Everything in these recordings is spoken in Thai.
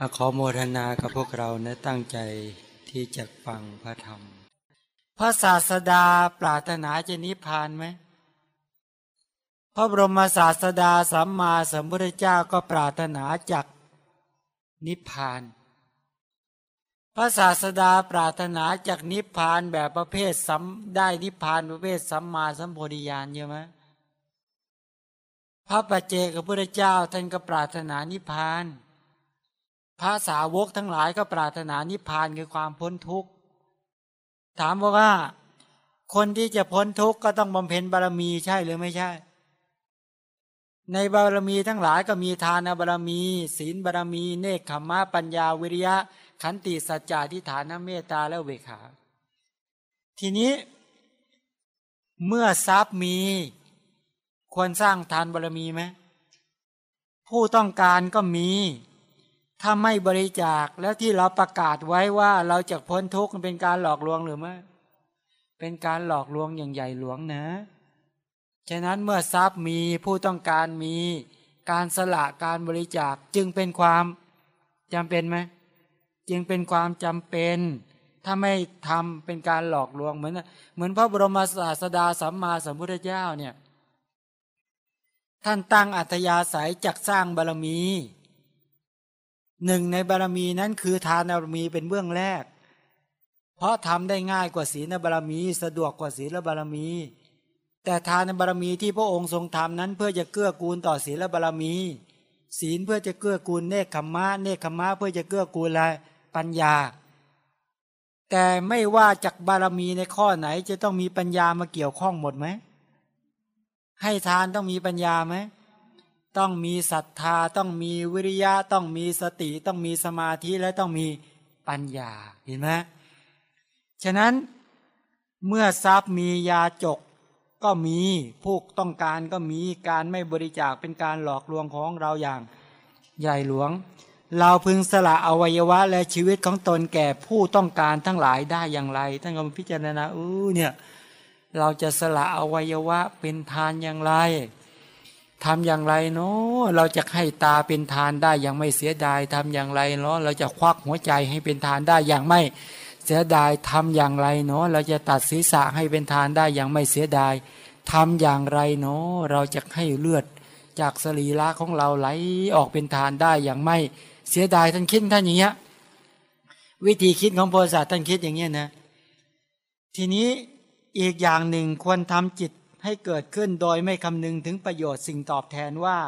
อขอโมทนากับพวกเรานะตั้งใจที่จะฟังพระธรรม พระศาสดาปรารถนาจะนิพพานไหม พระบรมศาสดาสัมมาสัมพุทธเจ้าก็ปรารถนาจากนิพพาน พระศาสดาปรารถนาจากนิพพานแบบประเภทสัมได้นิพพานประเภทสัมมาสัมโพธิญาณใช่ไหมพระปัจเจกพุทธเจ้าท่านก็ปรารถนานิพพาน พระสาวกทั้งหลายก็ปรารถนานิพพานคือความพ้นทุกข์ ถามว่าคนที่จะพ้นทุกข์ก็ต้องบำเพ็ญบารมีใช่หรือไม่ใช่ ในบารมีทั้งหลายก็มีทานบารมี ศีลบารมี เนคขมะปัญญาวิริยะ ขันติสัจจะทิฏฐานเมตตาและเวขา ทีนี้ เมื่อทรัพย์มี ควรสร้างทานบารมีไหมผู้ต้องการก็มี ถ้าไม่บริจาคแล้วที่เราประกาศไว้ว่าเราจะพ้นทุกข์เป็นการหลอกลวงหรือไม่เป็นการหลอกลวงอย่างใหญ่หลวงนะ ฉะนั้นเมื่อทรัพย์มีผู้ต้องการมีการสละการบริจาคจึงเป็นความจำเป็นไหมจึงเป็นความจำเป็น ถ้าไม่ทำเป็นการหลอกลวงเหมือนเหมือนพระบรมศาสดาสัมมาสัมพุทธเจ้าเนี่ยท่านตั้งอัธยาศัยจักสร้างบารมี หนึ่งในบารมีนั้นคือทานบารมีเป็นเบื้องแรก เพราะทำได้ง่ายกว่าศีลบารมีสะดวกกว่าศีลบารมี แต่ทานบารมีที่พระองค์ทรงทำนั้นเพื่อจะเกื้อกูลต่อศีลบารมี ศีลเพื่อจะเกื้อกูลเนคขมะเนคขมะเพื่อจะเกื้อกูลอะไรปัญญา แต่ไม่ว่าจากบารมีในข้อไหนจะต้องมีปัญญามาเกี่ยวข้องหมดไหมให้ทานต้องมีปัญญาไหม ต้องมีศรัทธา ต้องมีวิริยะ ต้องมีสติ ต้องมีสมาธิและต้องมีปัญญาเห็นไหมฉะนั้นเมื่อทรัพย์มียาจกก็มีผู้ต้องการก็มีการไม่บริจาคเป็นการหลอกลวงของเราอย่างใหญ่หลวง เราพึงสละอวัยวะและชีวิตของตนแก่ผู้ต้องการทั้งหลายได้อย่างไรท่านก็พิจารณาอู้เนี่ยเราจะสละอวัยวะเป็นทานอย่างไร ทำอย่างไรเนาะเราจะให้ตาเป็นทานได้อย่างไม่เสียดายทำอย่างไรเนาะเราจะควักหัวใจให้เป็นทานได้อย่างไม่เสียดายทำอย่างไรเนาะเราจะตัดศีรษะให้เป็นทานได้อย่างไม่เสียดายทำอย่างไรเนาะเราจะให้เลือดจากสรีระของเราไหลออกเป็นทานได้อย่างไม่เสียดายท่านคิดท่านอย่างเงี้ยวิธีคิดของโพธิสัตว์ท่านคิดอย่างเงี้ยนะ ทีนี้อีกอย่างหนึ่งควรทำจิต ให้เกิดขึ้นโดยไม่คำนึงถึงประโยชน์สิ่งตอบแทนว่า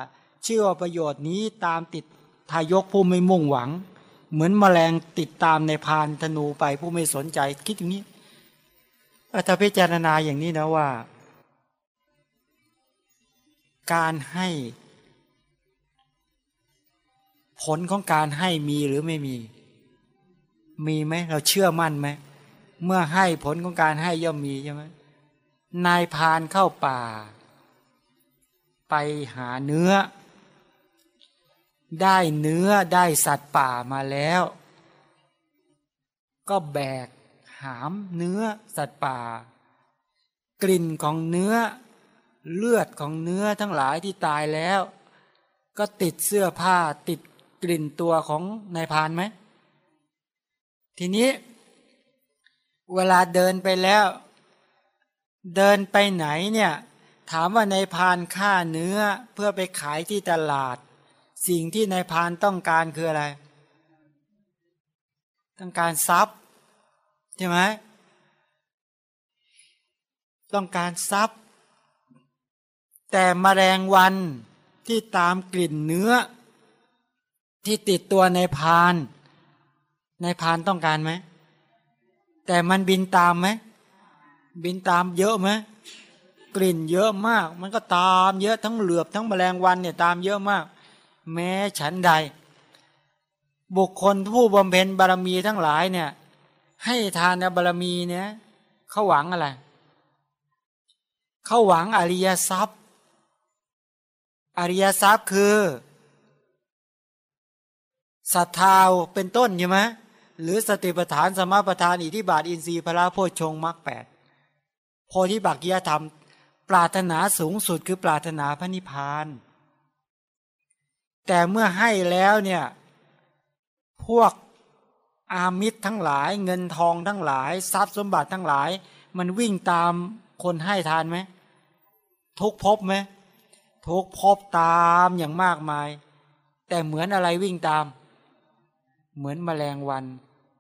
เชื่อประโยชน์นี้ตามติดทายกผู้ไม่มุ่งหวัง เหมือนมแมลงติดตามในพานธนูไปผู้ไม่สนใจคิดอย่างนี้ถ้าพิจารณาอย่างนี้นะว่า การให้ ผลของการให้มีหรือไม่มี มีไหมเราเชื่อมั่นไหมเมื่อให้ผลของการให้ย่อมมีใช่ไหม นายพานเข้าป่า ไปหาเนื้อ ได้เนื้อได้สัตว์ป่ามาแล้ว ก็แบกหามเนื้อสัตว์ป่า กลิ่นของเนื้อ เลือดของเนื้อทั้งหลายที่ตายแล้ว ก็ติดเสื้อผ้าติดกลิ่นตัวของนายพานไหม ทีนี้ เวลาเดินไปแล้ว เดินไปไหนเนี่ยถามว่าในพานฆ่าเนื้อเพื่อไปขายที่ตลาด สิ่งที่ในพานต้องการคืออะไร ต้องการทรัพย์ใช่ไหมต้องการทรัพย์ แต่มแมลงวันที่ตามกลิ่นเนื้อ ที่ติดตัวในพาน ในพานต้องการไหมแต่มันบินตามไหม บินตามเยอะไหมกลิ่นเยอะมาก มันก็ตามเยอะทั้งเหลือบทั้งแมลงวันเนี่ยตามเยอะมาก แม้ฉันใด บุคคลผู้บำเพ็ญบารมีทั้งหลายเนี่ย ให้ทานบารมีเนี่ยเขาหวังอะไรเขาหวังอริยทรัพย์ อริยทรัพย์คือศรัทธาเป็นต้นใช่ไหมหรือสติปัฏฐานสมาปัฏฐานอิทิบาทอินทรีย์พระโพชฌงมรรคแปด โพธิบักยธรรม ปรารถนาสูงสุดคือปรารถนาพระนิพพาน แต่เมื่อให้แล้วเนี่ยพวกอามิตรทั้งหลาย เงินทองทั้งหลาย ทรัพย์สมบัติทั้งหลาย มันวิ่งตามคนให้ทานไหมทุกภพไหมทุกภพตามอย่างมากมาย แต่เหมือนอะไรวิ่งตาม เหมือนแมลงวัน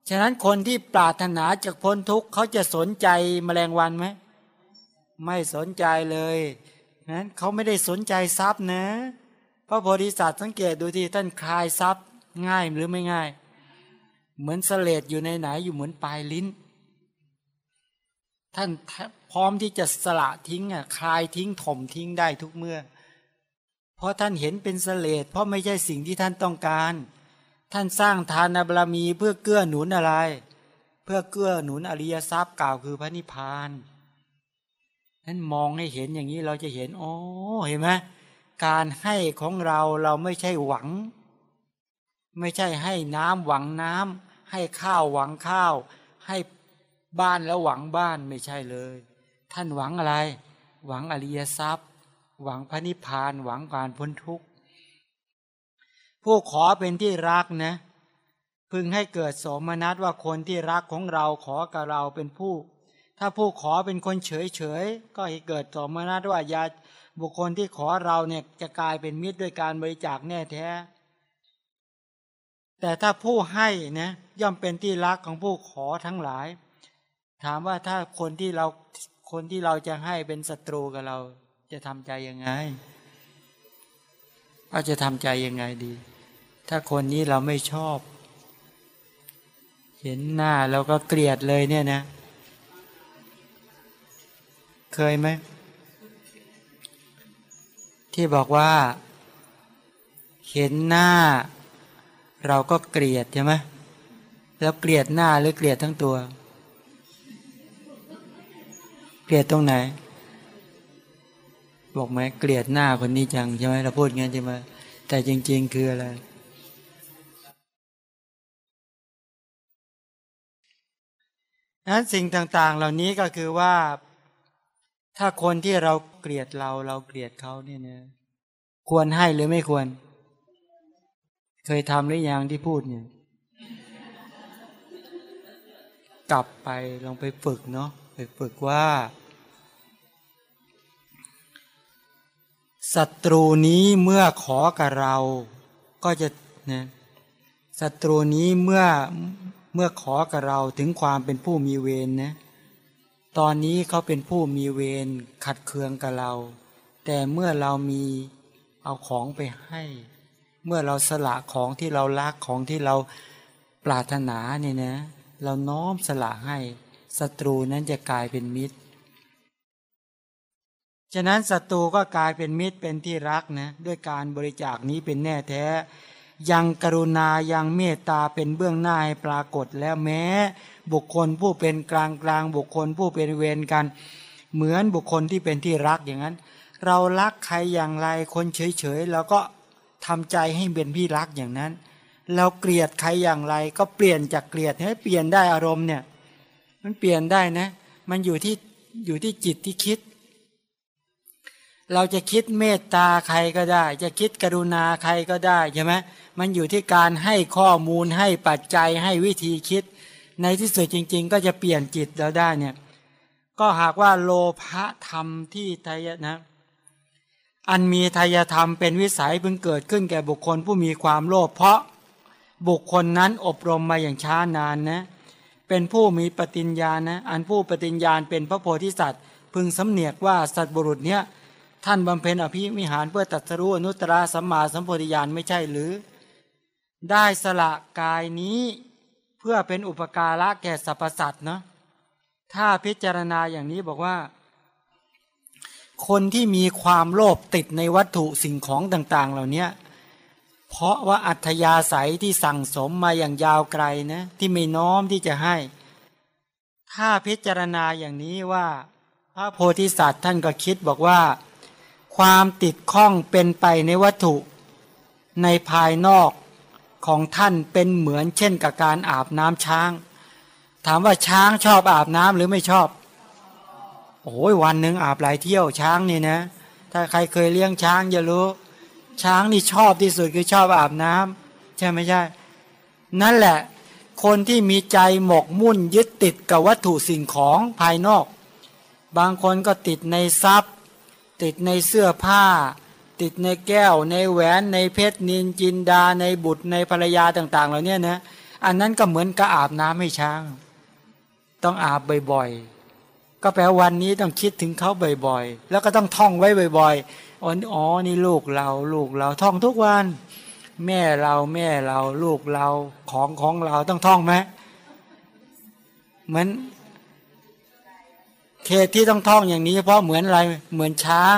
ฉะนั้นคนที่ปรารถนาจากพ้นทุกข์เขาจะสนใจแมลงวันไหม ไม่สนใจเลยนั้นเขาไม่ได้สนใจทรัพย์นะ พระโพธิสัตว์สังเกตดูที่ท่านคลายทรัพย์ง่ายหรือไม่ง่าย เหมือนเสลดอยู่ในไหนอยู่เหมือนปลายลิ้น ท่านพร้อมที่จะสละทิ้งอะคลายทิ้งถมทิ้งได้ทุกเมื่อ เพราะท่านเห็นเป็นเสลดเพราะไม่ใช่สิ่งที่ท่านต้องการ ท่านสร้างทานบารมีเพื่อเกื้อหนุนอะไร เพื่อเกื้อหนุนอริยทรัพย์กล่าวคือพระนิพพาน นั้นมองให้เห็นอย่างนี้เราจะเห็น โอ้เห็นไหมการให้ของเราเราไม่ใช่หวัง ไม่ใช่ให้น้ำหวังน้ำให้ข้าวหวังข้าว ให้บ้านแล้วหวังบ้านไม่ใช่เลย ท่านหวังอะไร หวังอริยทรัพย์ หวังพระนิพพานหวังการพ้นทุกข์ผู้ขอเป็นที่รักนะ พึงให้เกิดสมนัตว่าคนที่รักของเราขอกับเราเป็นผู้ ถ้าผู้ขอเป็นคนเฉยเฉยก็เกิดสมนัตว่ายาบุคคลที่ขอเราเนี่ยจะกลายเป็นมิตรด้วยการบริจาคแน่แท้ แต่ถ้าผู้ให้นะย่อมเป็นที่รักของผู้ขอทั้งหลาย ถามว่าถ้าคนที่เราคนที่เราจะให้เป็นศัตรูกับเราจะทำใจยังไงเราจะทำใจยังไงดี ถ้าคนนี้เราไม่ชอบ เห็นหน้าเราก็เกลียดเลยเนี่ยนะ เคยไหม ที่บอกว่า เห็นหน้า เราก็เกลียดใช่ไหมแล้วเกลียดหน้าหรือเกลียดทั้งตัว เกลียดตรงไหน บอกไหมเกลียดหน้าคนนี้จังใช่ไหมเราพูดงั้นใช่ไหมแต่จริง ๆ คืออะไรนั้นสิ่งต่างๆ เหล่านี้ก็คือว่า ถ้าคนที่เราเกลียดเราเราเกลียดเขาเนี่ยนะควรให้หรือไม่ควร เคยทำหรือยังที่พูดเนี่ย กลับไปลองไปฝึกเนาะไปฝึกว่าศัตรูนี้เมื่อขอกับเรา ก็จะนะศัตรูนี้เมื่อเมื่อขอกับเราถึงความเป็นผู้มีเวรนะ ตอนนี้เขาเป็นผู้มีเวรขัดเคืองกับเรา แต่เมื่อเรามีเอาของไปให้ เมื่อเราสละของที่เรารักของที่เราปรารถนาเนี่ยนะ เราน้อมสละให้ศัตรูนั้นจะกลายเป็นมิตร ฉะนั้นศัตรูก็กลายเป็นมิตรเป็นที่รักนะด้วยการบริจาคนี้เป็นแน่แท้ ยังกรุณายังเมตตาเป็นเบื้องหน้าให้ปรากฏแล้วแม้ บุคคลผู้เป็นกลางกลางบุคคลผู้เป็นเวรกัน เหมือนบุคคลที่เป็นที่รักอย่างนั้น เรารักใครอย่างไรคนเฉยๆเราก็ทำใจให้เป็นพี่รักอย่างนั้น เราเกลียดใครอย่างไรก็เปลี่ยนจากเกลียดให้เปลี่ยนได้อารมณ์เนี่ย มันเปลี่ยนได้นะ มันอยู่ที่อยู่ที่จิตที่คิด เราจะคิดเมตตาใครก็ได้ จะคิดกรุณาใครก็ได้ใช่ไหม มันอยู่ที่การให้ข้อมูลให้ปัจจัยให้วิธีคิด ในที่สุดจริง ๆ ก็จะเปลี่ยนจิตเราได้เนี่ยก็หากว่าโลภะธรรมที่ไทยนะ อันมีทายธรรมเป็นวิสัยเพิ่งเกิดขึ้นแก่บุคคลผู้มีความโลภเพราะบุคคลนั้นอบรมมาอย่างช้านานนะ เป็นผู้มีปฏิญญาณนะ อันผู้ปฏิญญาณเป็นพระโพธิสัตว์ พึงสำเนียกว่าสัตบุรุษเนี้ยท่านบำเพ็ญอภิวิหารเพื่อตัดสรู้อนุตตรสัมมาสัมโพธิญาณไม่ใช่หรือ ได้สละกายนี้เพื่อเป็นอุปการะแก่สรรพสัตว์เนาะถ้าพิจารณาอย่างนี้บอกว่า คนที่มีความโลภติดในวัตถุสิ่งของต่าง ๆ เหล่านี้เพราะว่าอัธยาศัยที่สั่งสมมาอย่างยาวไกลนะที่ไม่น้อมที่จะให้ ถ้าพิจารณาอย่างนี้ว่า พระโพธิสัตว์ท่านก็คิดบอกว่า ความติดข้องเป็นไปในวัตถุ ในภายนอก ของท่านเป็นเหมือนเช่นกับการอาบน้ำช้าง ถามว่าช้างชอบอาบน้ำหรือไม่ชอบ โอ้ยวันหนึ่งอาบหลายเที่ยวช้างนี่นะ ถ้าใครเคยเลี้ยงช้างจะรู้ ช้างนี่ชอบที่สุดคือชอบอาบน้ำใช่ไม่ใช่ นั่นแหละ คนที่มีใจหมกมุ่นยึดติดกับวัตถุสิ่งของภายนอก บางคนก็ติดในทรัพย์ ติดในเสื้อผ้า ติดในแก้ว ในแหวนในเพชรนินจินดาในบุตรในภรรยาต่าง ๆ เหล่านี้นะอันนั้นก็เหมือนกับอาบน้ำให้ช้าง ต้องอาบบ่อยๆ ก็แปลวันนี้ต้องคิดถึงเขาบ่อยๆ แล้วก็ต้องท่องไว้บ่อยๆอ๋ออ๋อนี่ลูกเราลูกเราท่องทุกวัน แม่เราแม่เราลูกเราของของเราต้องท่องไหมเหมือนเขตที่ต้องท่องอย่างนี้เพราะเหมือนอะไรเหมือนช้าง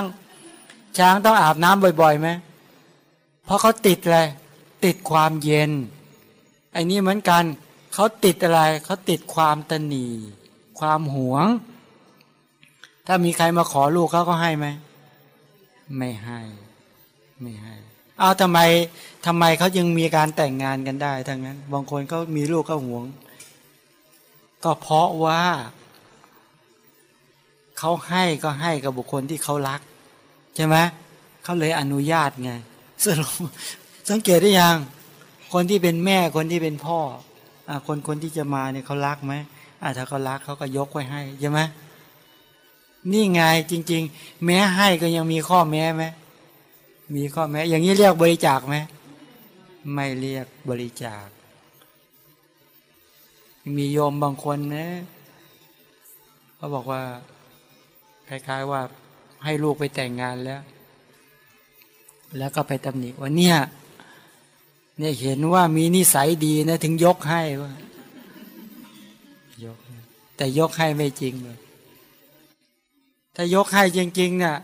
ช้างต้องอาบน้ำบ่อยๆไหมเพราะเขาติดอะไรติดความเย็นไอ้นี่เหมือนกันเขาติดอะไรเขาติดความตนี ความหวง ถ้ามีใครมาขอลูกเขาก็ให้ไหมไม่ให้ไม่ให้เอาทำไมทำไมเขายังมีการแต่งงานกันได้ทั้งนั้นบางคนเขามีลูกก็หวง ก็เพราะว่าเขาให้ก็ให้กับบุคคลที่เขารัก ใช่ไหมเขาเลยอนุญาตไงสรุปสังเกตได้ยัง คนที่เป็นแม่คนที่เป็นพ่ออคนคนที่จะมาเนี่ยเขารักไหมถ้าเขารักเขาก็ยกไว้ให้ใช่ไหมนี่ไงจริง ๆ แม้ให้ก็ยังมีข้อแม้ไหมมีข้อแม้ อย่างนี้เรียกบริจาคไหมไม่เรียกบริจาค มีโยมบางคนนะเขาบอกว่าคล้ายๆว่า ให้ลูกไปแต่งงานแล้ว แล้วก็ไปตำหนิว่าเนี่ยเนี่ยเห็นว่ามีนิสัยดีนะ ถึงยกให้ว่ายกแต่ยกให้ไม่จริงเลยถ้ายกให้จริงๆเนี่ย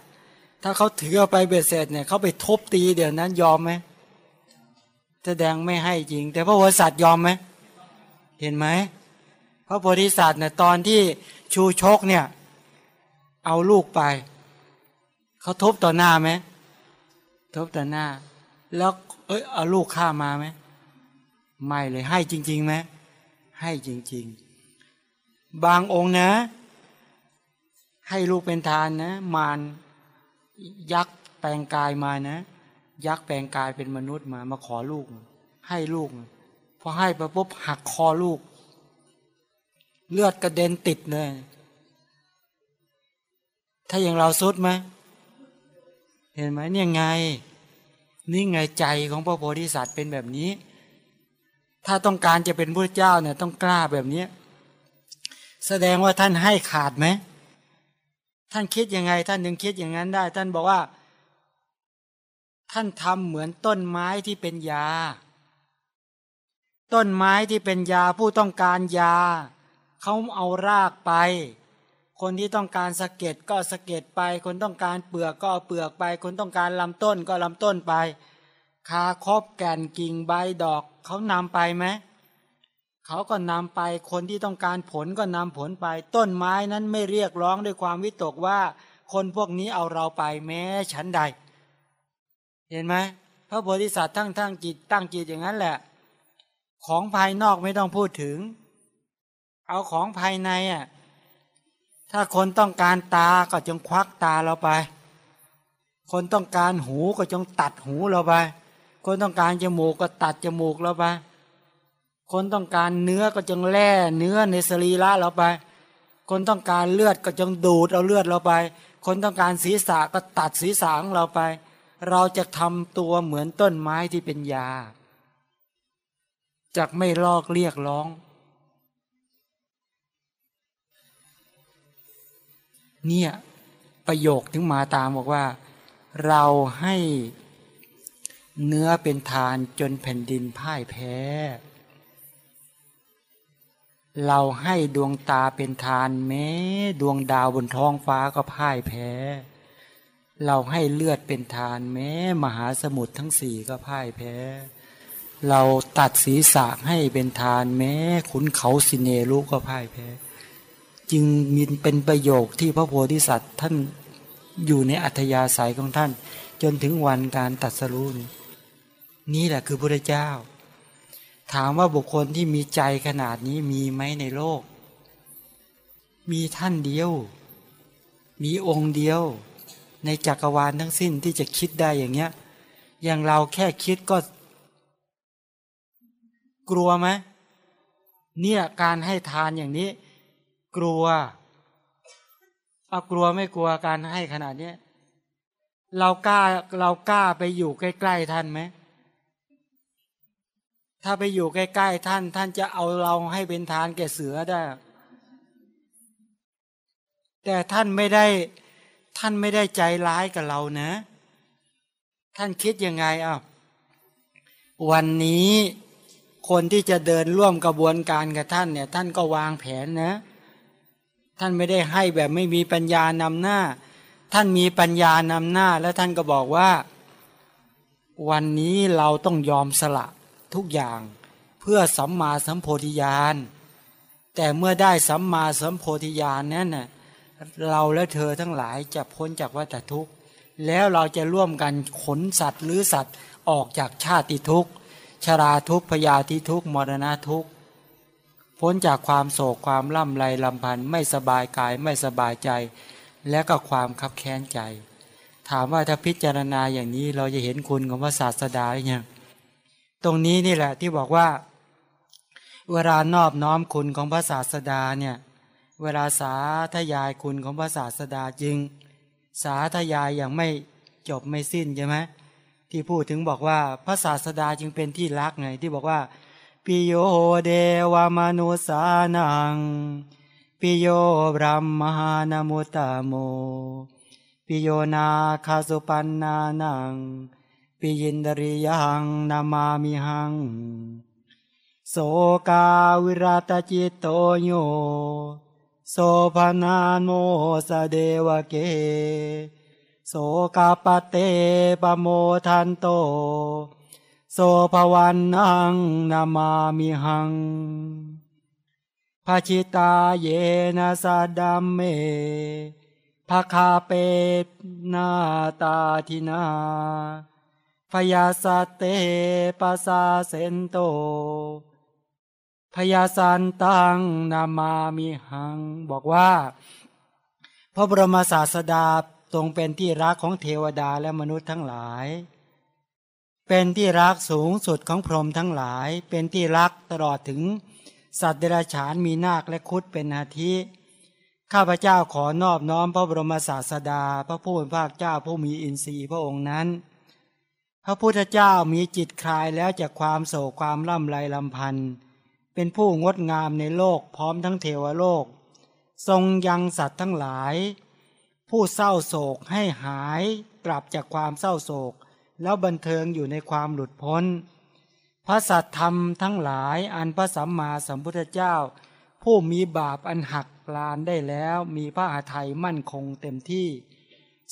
ถ้าเขาถือเอาไปเบ็ดเสร็จเนี่ยเขาไปทบตีเดี๋ยวนั้นยอมไหมแสดงไม่ให้จริง แต่พระโพธิสัตว์ยอมไหมเห็นไหมพระโพธิสัตว์เนี่ยตอนที่ชูชกเนี่ย เอาลูกไป เขาทบต่อหน้าไหมทบต่อหน้า แล้วเอ้ยเอาลูกข้ามาไหมไม่เลยให้จริงๆไหมให้จริง ๆ บางองค์นะ ให้ลูกเป็นทานนะ มารยักษ์แปลงกายมานะ ยักษ์แปลงกายเป็นมนุษย์มา มาขอลูก ให้ลูกพอให้ไปปุ๊บหักคอลูก เลือดกระเด็นติดเลยถ้าอย่างเราสุดไหม เห็นไหมเนี่ยไง นี่ไงใจของพระโพธิสัตว์เป็นแบบนี้ ถ้าต้องการจะเป็นพระเจ้าเนี่ยต้องกล้าแบบนี้ แสดงว่าท่านให้ขาดไหม ท่านคิดยังไง ท่านถึงคิดอย่างนั้นได้ ท่านบอกว่า ท่านทำเหมือนต้นไม้ที่เป็นยา ต้นไม้ที่เป็นยาผู้ต้องการยา เขาเอารากไป คนที่ต้องการสะเก็ดก็สะเก็ดไป คนต้องการเปลือกก็เปลือกไป คนต้องการลำต้นก็ลำต้นไป คาคบแก่นกิ่งใบดอกเขานำไปไหมเขาก็นำไปคนที่ต้องการผลก็นำผลไป ต้นไม้นั้นไม่เรียกร้องด้วยความวิตกว่า คนพวกนี้เอาเราไปแม้ชั้นใด เห็นไหมพระโพธิสัตว์ทั้งทั้งจิตตั้งจิตอย่างนั้นแหละ ของภายนอกไม่ต้องพูดถึง เอาของภายในอะ ถ้าคนต้องการตาก็จงควักตาเราไป คนต้องการหูก็จงตัดหูเราไป คนต้องการจมูกก็ตัดจมูกเราไป คนต้องการเนื้อก็จงแล่เนื้อในสรีระเราไป คนต้องการเลือดก็จงดูดเอาเลือดเราไป คนต้องการศีรษะก็ตัดศีรษะของเราไป เราจะทำตัวเหมือนต้นไม้ที่เป็นยาจากไม่ลอกเรียกร้อง เนี่ยประโยคถึงมาตามบอกว่า เราให้เนื้อเป็นทานจนแผ่นดินพ่ายแพ้ เราให้ดวงตาเป็นทานแม้ ดวงดาวบนท้องฟ้าก็พ่ายแพ้ เราให้เลือดเป็นทานแม้ มหาสมุทรทั้งสี่ก็พ่ายแพ้ เราตัดศีรษะให้เป็นทานแม้ ขุนเขาสิเนรุก็พ่ายแพ้ จึงมีเป็นประโยคที่พระโพธิสัตว์ท่านอยู่ในอัธยาศัยของท่าน จนถึงวันการตัดสรุนนี่แหละคือพระเจ้า ถามว่าบุคคลที่มีใจขนาดนี้มีไหมในโลก มีท่านเดียว มีองค์เดียว ในจักรวาลทั้งสิ้นที่จะคิดได้อย่างเนี้ย อย่างเราแค่คิดก็ กลัวไหมเนี่ยการให้ทานอย่างนี้ กลัวเอากลัวไม่กลัวการให้ขนาดนี้เรากล้าเรากล้าไปอยู่ใกล้ ๆ ท่านไหมถ้าไปอยู่ใกล้ ๆ ท่าน ท่านจะเอาเราให้เป็นทานแก่เสือได้ แต่ท่านไม่ได้ท่านไม่ได้ใจร้ายกับเรานะ ท่านคิดยังไงอะวันนี้คนที่จะเดินร่วมกระบวนการกับท่านเนี่ย ท่านก็วางแผนนะ ท่านไม่ได้ให้แบบไม่มีปัญญานำหน้า ท่านมีปัญญานำหน้า แล้วท่านก็บอกว่า วันนี้เราต้องยอมสละทุกอย่างเพื่อสัมมาสัมโพธิญาณแต่เมื่อได้สัมมาสัมโพธิญาณนั้นน่ะเราและเธอทั้งหลายจะพ้นจากวัฏทุกข์ แล้วเราจะร่วมกันขนสัตว์หรือสัตว์ออกจากชาติทุกข์ ชราทุกข์พยาธิทุกข์มรณะทุกข์ พ้นจากความโศกความล่ำไรลำพันธ์ไม่สบายกายไม่สบายใจ และก็ความคับแค้นใจ ถามว่าถ้าพิจารณาอย่างนี้เราจะเห็นคุณของพระศาสดาอยังตรงนี้นี่แหละที่บอกว่า เวลานอบน้อมคุณของพระศาสดาเนี่ยเวลาสาธยายคุณของพระศาสดาจึง สาธยายอย่างไม่จบไม่สิ้นใช่ไหมที่พูดถึงบอกว่าพระศาสดาจึงเป็นที่รักไงที่บอกว่า ปิโยเดวามนุสานัง ปิโยบรมมหานามุตโม ปิโยนาคาสุปันนานัง ปิยินดริยัง นามามิหัง โสกาวิราตจิตโตโย โสภนานโมสเดวเก โสกาปเตปโมทันโต โสภวันังนามามิหังภาชิตาเยนะสาดัมเมภาคาเปตนาตาทินาพยาสเตปัสาเซนโตพยาสันตังนามามิหัง บอกว่า พระบรมศาสดาทรงเป็นที่รักของเทวดาและมนุษย์ทั้งหลาย เป็นที่รักสูงสุดของพรหมทั้งหลาย เป็นที่รักตลอดถึง สัตว์เดรัจฉานมีนาคและคุดเป็นอาทิ ข้าพเจ้าขอนอบน้อมพระบรมศาสดา พระผู้เป็นพระเจ้าผู้มีอินทรีย์พระองค์นั้น พระพุทธเจ้ามีจิตคลายแล้วจากความโศกความล่ำไรลำพันธ์เป็นผู้งดงามในโลกพร้อมทั้งเทวโลก ทรงยังสัตว์ทั้งหลาย ผู้เศร้าโศกให้หายกลับจากความเศร้าโศก แล้วบันเทิงอยู่ในความหลุดพ้น พระสัตธรรมทั้งหลายอันพระสัมมาสัมพุทธเจ้า ผู้มีบาปอันหักลานได้แล้วมีพระอาทัยมั่นคงเต็มที่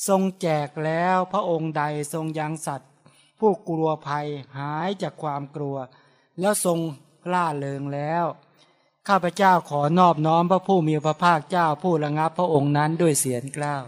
ทรงแจกแล้วพระองค์ใดทรงยังสัตว์ ผู้กลัวภัยหายจากความกลัว แล้วทรงล่าเริงแล้ว ข้าพเจ้าขอนอบน้อมพระผู้มีพระภาคเจ้าผู้ระงับพระองค์นั้นด้วยเสียงกล้าว